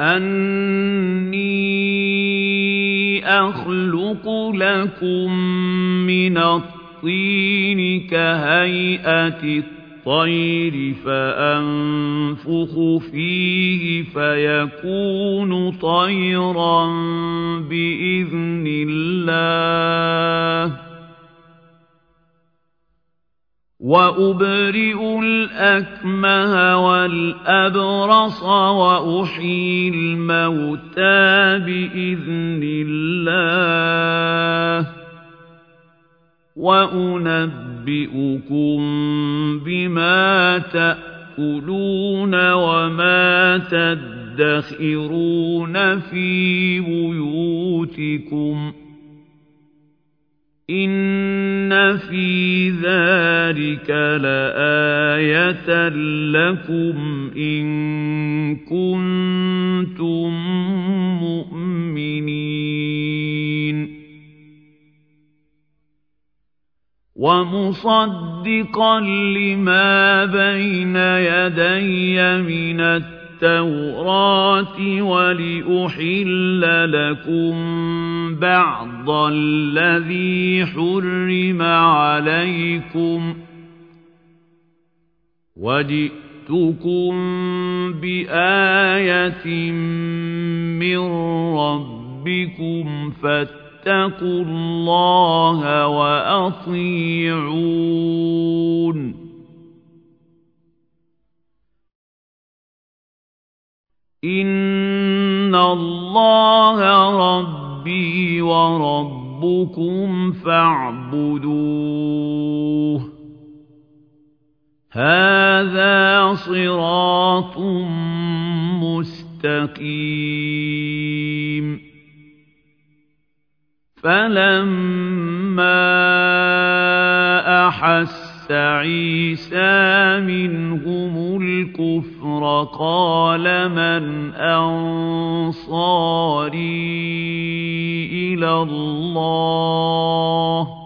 أَنِّي أَخْلُقُ لَكُم مِّنَ الطِّينِ كَهَيْئَةِ الطَّيْرِ فَأَنفُخُ فِيهِ فَيَكُونُ طَيْرًا بِإِذْنِ اللَّهِ ۖ وَأُبْرِئُ الْأَكْمَهَ وَالْأَبْرَصَ وَأُحْيِي الْمَوْتَىٰ بِإِذْنِ اللَّهِ ۖ. وَأُنَبِّئُكُم بِمَا تَأْكُلُونَ وَمَا تَدَّخِرُونَ فِي بُيُوتِكُمْ ۚ. إِنَّ فِي ذَٰلِكَ لَآيَةً لَّكُمْ إِن كُنتُم مُّؤْمِنِينَ وَمُصَدِّقًا لِّمَا بَيْنَ يَدَيَّ مِنَ التَّوْرَاةِ وَلِأُحِلَّ لَكُم بَعْضَ الَّذِي حُرِّمَ عَلَيْكُمْ ۚ وَجِئْتُكُم بِآيَةٍ مِّن رَّبِّكُمْ فَاتَّقُوا اللَّهَ وَأَطِيعُونِ إِنَّ اللَّهَ رَبِّي وَرَبُّكُمْ فَاعْبُدُوهُ ۚ هَٰذَا صِرَاطٌ مُّسْتَقِيمٌ. فَلَمَّا أَحَسَّ عِيسَىٰ مِنْهُمُ الْكُفْرَ قَالَ مَنْ أَنصَارِي إِلَى اللَّهِ ۖ